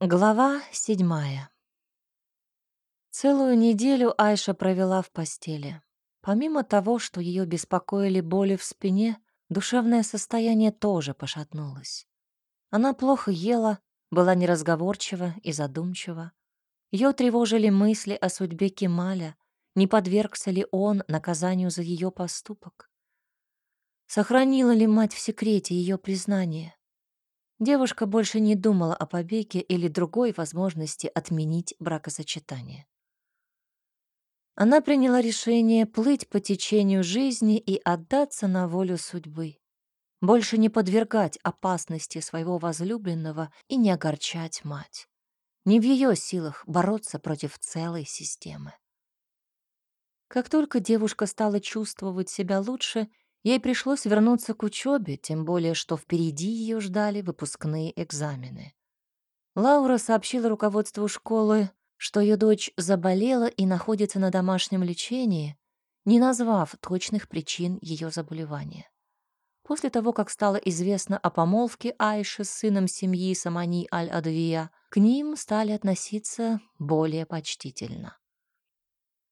Глава седьмая. Целую неделю Айша провела в постели. Помимо того, что ее беспокоили боли в спине, душевное состояние тоже пошатнулось. Она плохо ела, была неразговорчива и задумчива. Ее тревожили мысли о судьбе Кемаля, не подвергся ли он наказанию за ее поступок. Сохранила ли мать в секрете ее признание? Девушка больше не думала о побеге или другой возможности отменить бракосочетание. Она приняла решение плыть по течению жизни и отдаться на волю судьбы. Больше не подвергать опасности своего возлюбленного и не огорчать мать. Не в ее силах бороться против целой системы. Как только девушка стала чувствовать себя лучше, Ей пришлось вернуться к учебе, тем более, что впереди ее ждали выпускные экзамены. Лаура сообщила руководству школы, что ее дочь заболела и находится на домашнем лечении, не назвав точных причин ее заболевания. После того, как стало известно о помолвке Айши с сыном семьи Самани Аль-Адвия, к ним стали относиться более почтительно.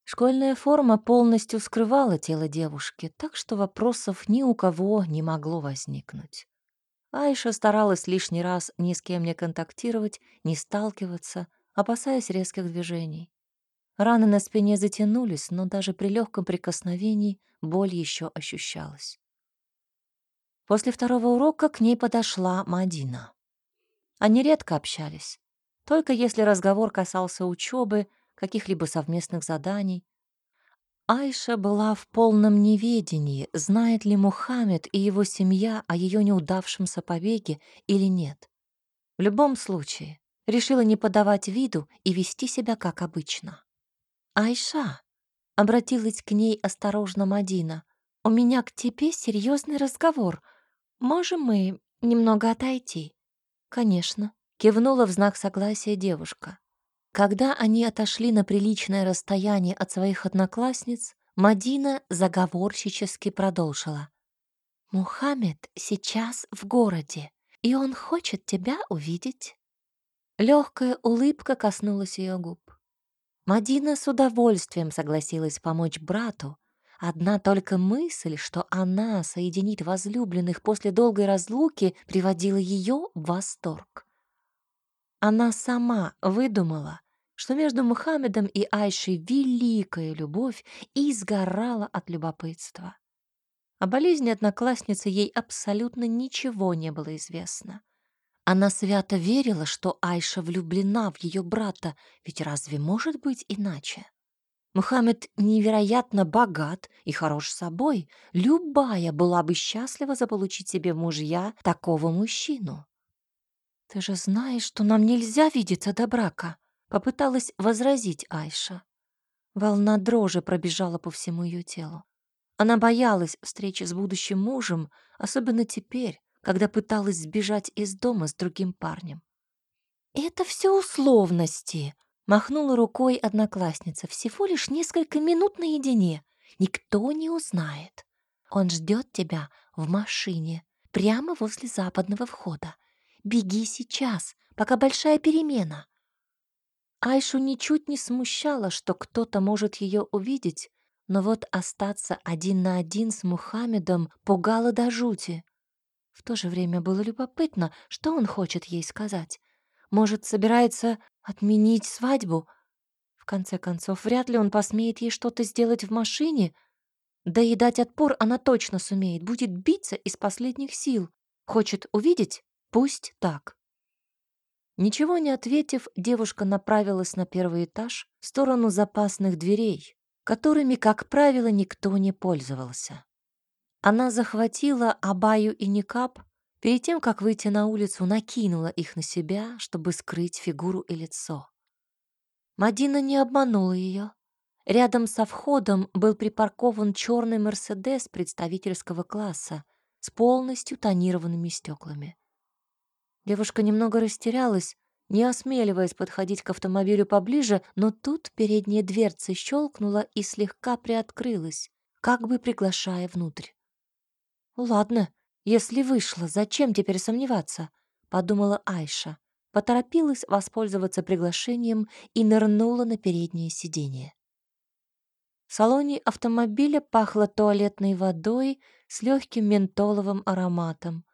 Школьная форма полностью скрывала тело девушки, так что вопросов ни у кого не могло возникнуть. Айша старалась лишний раз ни с кем не контактировать, не сталкиваться, опасаясь резких движений. Раны на спине затянулись, но даже при легком прикосновении боль еще ощущалась. После второго урока к ней подошла Мадина. Они редко общались. Только если разговор касался учебы, каких-либо совместных заданий. Айша была в полном неведении, знает ли Мухаммед и его семья о ее неудавшемся побеге или нет. В любом случае, решила не подавать виду и вести себя как обычно. «Айша», — обратилась к ней осторожно Мадина, «у меня к тебе серьезный разговор. Можем мы немного отойти?» «Конечно», — кивнула в знак согласия девушка. Когда они отошли на приличное расстояние от своих одноклассниц, Мадина заговорщически продолжила. «Мухаммед сейчас в городе, и он хочет тебя увидеть». Легкая улыбка коснулась ее губ. Мадина с удовольствием согласилась помочь брату. Одна только мысль, что она соединит возлюбленных после долгой разлуки, приводила ее в восторг. Она сама выдумала, что между Мухаммедом и Айшей великая любовь и сгорала от любопытства. О болезни одноклассницы ей абсолютно ничего не было известно. Она свято верила, что Айша влюблена в ее брата, ведь разве может быть иначе? Мухаммед невероятно богат и хорош собой. Любая была бы счастлива заполучить себе мужья такого мужчину. «Ты же знаешь, что нам нельзя видеться до брака», Попыталась возразить Айша. Волна дрожи пробежала по всему ее телу. Она боялась встречи с будущим мужем, особенно теперь, когда пыталась сбежать из дома с другим парнем. «Это все условности», — махнула рукой одноклассница. «Всего лишь несколько минут наедине. Никто не узнает. Он ждет тебя в машине, прямо возле западного входа. Беги сейчас, пока большая перемена. Айшу ничуть не смущало, что кто-то может ее увидеть, но вот остаться один на один с Мухаммедом пугало до жути. В то же время было любопытно, что он хочет ей сказать. Может, собирается отменить свадьбу? В конце концов, вряд ли он посмеет ей что-то сделать в машине. Да и дать отпор она точно сумеет, будет биться из последних сил. Хочет увидеть? Пусть так. Ничего не ответив, девушка направилась на первый этаж в сторону запасных дверей, которыми, как правило, никто не пользовался. Она захватила абаю и никап, перед тем, как выйти на улицу, накинула их на себя, чтобы скрыть фигуру и лицо. Мадина не обманула ее. Рядом со входом был припаркован черный «Мерседес» представительского класса с полностью тонированными стеклами. Девушка немного растерялась, не осмеливаясь подходить к автомобилю поближе, но тут передняя дверца щелкнула и слегка приоткрылась, как бы приглашая внутрь. «Ладно, если вышло, зачем теперь сомневаться?» — подумала Айша. поторопилась воспользоваться приглашением и нырнула на переднее сиденье. В салоне автомобиля пахло туалетной водой с легким ментоловым ароматом.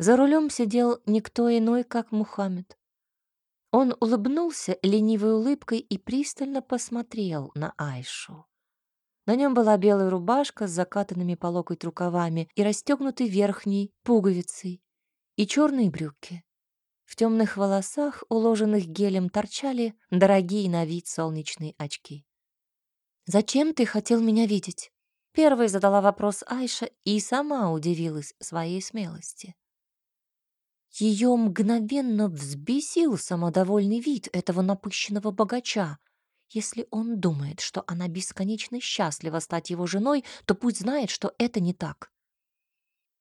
За рулем сидел никто иной, как Мухаммед. Он улыбнулся ленивой улыбкой и пристально посмотрел на Айшу. На нем была белая рубашка с закатанными по локоть рукавами и расстегнутой верхней пуговицей, и черные брюки. В темных волосах, уложенных гелем, торчали дорогие на вид солнечные очки. «Зачем ты хотел меня видеть?» Первой задала вопрос Айша и сама удивилась своей смелости. Ее мгновенно взбесил самодовольный вид этого напыщенного богача. Если он думает, что она бесконечно счастлива стать его женой, то пусть знает, что это не так.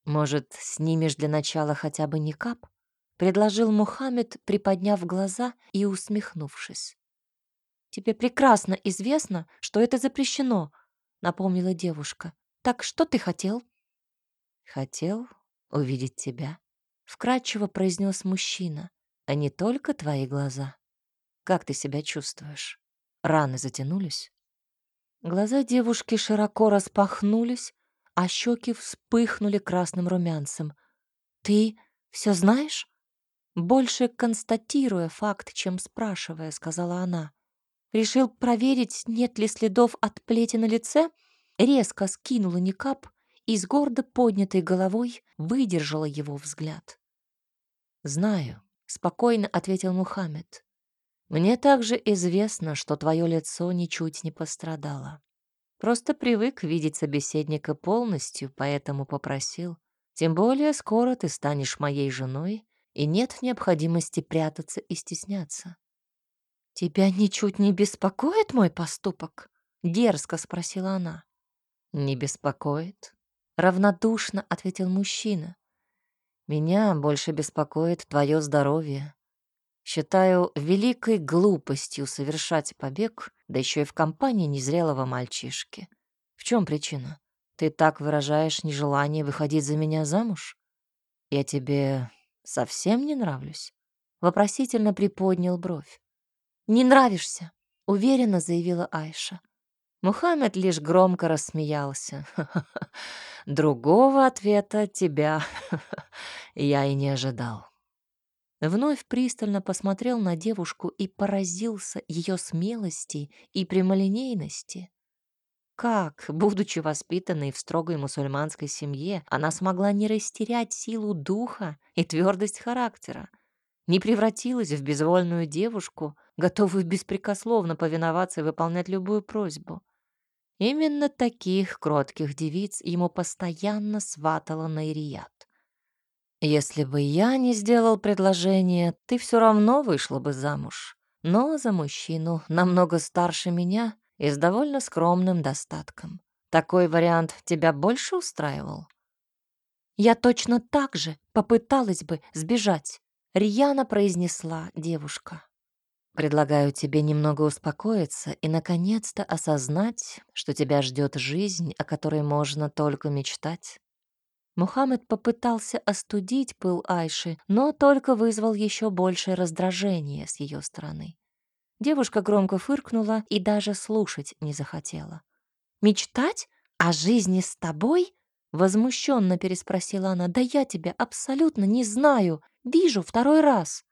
«Может, снимешь для начала хотя бы никап?» — предложил Мухаммед, приподняв глаза и усмехнувшись. «Тебе прекрасно известно, что это запрещено», — напомнила девушка. «Так что ты хотел?» «Хотел увидеть тебя», — вкратчиво произнес мужчина, «а не только твои глаза. Как ты себя чувствуешь? Раны затянулись?» Глаза девушки широко распахнулись, а щеки вспыхнули красным румянцем. «Ты все знаешь?» «Больше констатируя факт, чем спрашивая», — сказала она. Решил проверить, нет ли следов от плети на лице, резко скинула никап и с гордо поднятой головой выдержала его взгляд. «Знаю», — спокойно ответил Мухаммед. «Мне также известно, что твое лицо ничуть не пострадало. Просто привык видеть собеседника полностью, поэтому попросил. Тем более скоро ты станешь моей женой, и нет необходимости прятаться и стесняться. «Тебя ничуть не беспокоит мой поступок?» — дерзко спросила она. «Не беспокоит?» — равнодушно ответил мужчина. «Меня больше беспокоит твое здоровье. Считаю великой глупостью совершать побег, да еще и в компании незрелого мальчишки. В чем причина? Ты так выражаешь нежелание выходить за меня замуж? Я тебе совсем не нравлюсь?» Вопросительно приподнял бровь. «Не нравишься», — уверенно заявила Айша. Мухаммед лишь громко рассмеялся. Другого ответа от тебя я и не ожидал. Вновь пристально посмотрел на девушку и поразился ее смелости и прямолинейности. Как, будучи воспитанной в строгой мусульманской семье, она смогла не растерять силу духа и твердость характера, не превратилась в безвольную девушку, готовую беспрекословно повиноваться и выполнять любую просьбу. Именно таких кротких девиц ему постоянно сватала Найрият. Если бы я не сделал предложение, ты все равно вышла бы замуж. Но за мужчину намного старше меня и с довольно скромным достатком. Такой вариант тебя больше устраивал? Я точно так же попыталась бы сбежать. Рьяно произнесла девушка. Предлагаю тебе немного успокоиться и, наконец-то, осознать, что тебя ждет жизнь, о которой можно только мечтать. Мухаммед попытался остудить пыл Айши, но только вызвал еще большее раздражение с ее стороны. Девушка громко фыркнула и даже слушать не захотела. «Мечтать? О жизни с тобой?» Возмущенно переспросила она. «Да я тебя абсолютно не знаю. Вижу второй раз».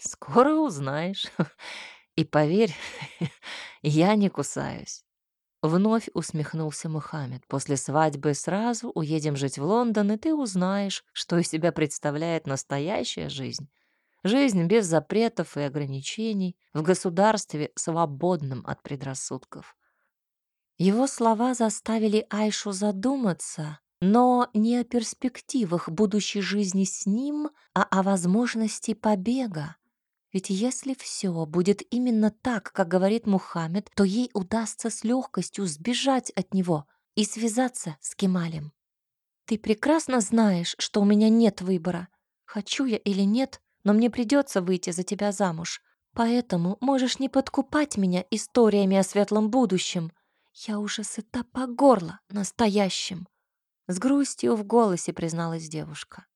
«Скоро узнаешь. И поверь, я не кусаюсь». Вновь усмехнулся Мухаммед. «После свадьбы сразу уедем жить в Лондон, и ты узнаешь, что из себя представляет настоящая жизнь. Жизнь без запретов и ограничений, в государстве, свободном от предрассудков». Его слова заставили Айшу задуматься, но не о перспективах будущей жизни с ним, а о возможности побега. Ведь если все будет именно так, как говорит Мухаммед, то ей удастся с легкостью сбежать от него и связаться с Кемалем. Ты прекрасно знаешь, что у меня нет выбора. Хочу я или нет, но мне придется выйти за тебя замуж. Поэтому можешь не подкупать меня историями о светлом будущем. Я уже сыта по горло настоящим. С грустью в голосе призналась девушка.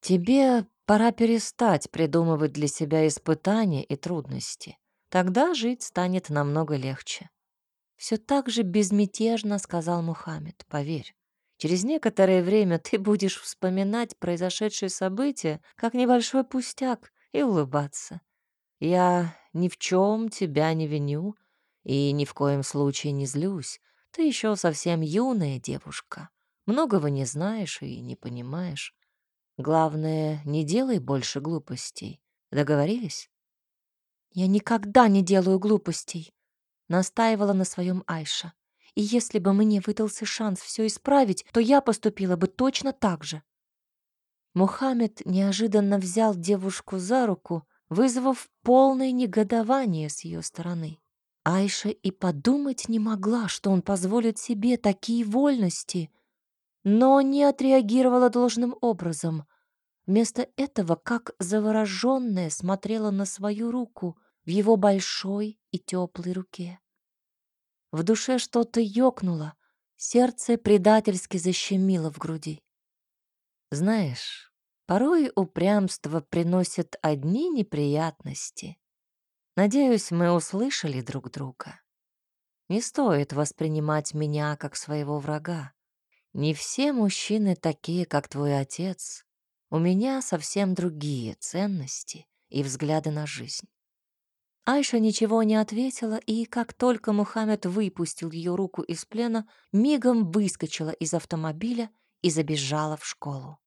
«Тебе Пора перестать придумывать для себя испытания и трудности. Тогда жить станет намного легче. Все так же безмятежно сказал Мухаммед, поверь. Через некоторое время ты будешь вспоминать произошедшие события как небольшой пустяк и улыбаться. Я ни в чем тебя не виню и ни в коем случае не злюсь. Ты еще совсем юная девушка. Многого не знаешь и не понимаешь. Главное, не делай больше глупостей. Договорились? Я никогда не делаю глупостей, настаивала на своем Айша. И если бы мне выдался шанс все исправить, то я поступила бы точно так же. Мухаммед неожиданно взял девушку за руку, вызвав полное негодование с ее стороны. Айша и подумать не могла, что он позволит себе такие вольности, но не отреагировала должным образом. Вместо этого, как завороженная, смотрела на свою руку в его большой и теплой руке. В душе что-то ёкнуло, сердце предательски защемило в груди. Знаешь, порой упрямство приносит одни неприятности. Надеюсь, мы услышали друг друга. Не стоит воспринимать меня как своего врага. Не все мужчины такие, как твой отец. У меня совсем другие ценности и взгляды на жизнь. Айша ничего не ответила, и как только Мухаммед выпустил ее руку из плена, мигом выскочила из автомобиля и забежала в школу.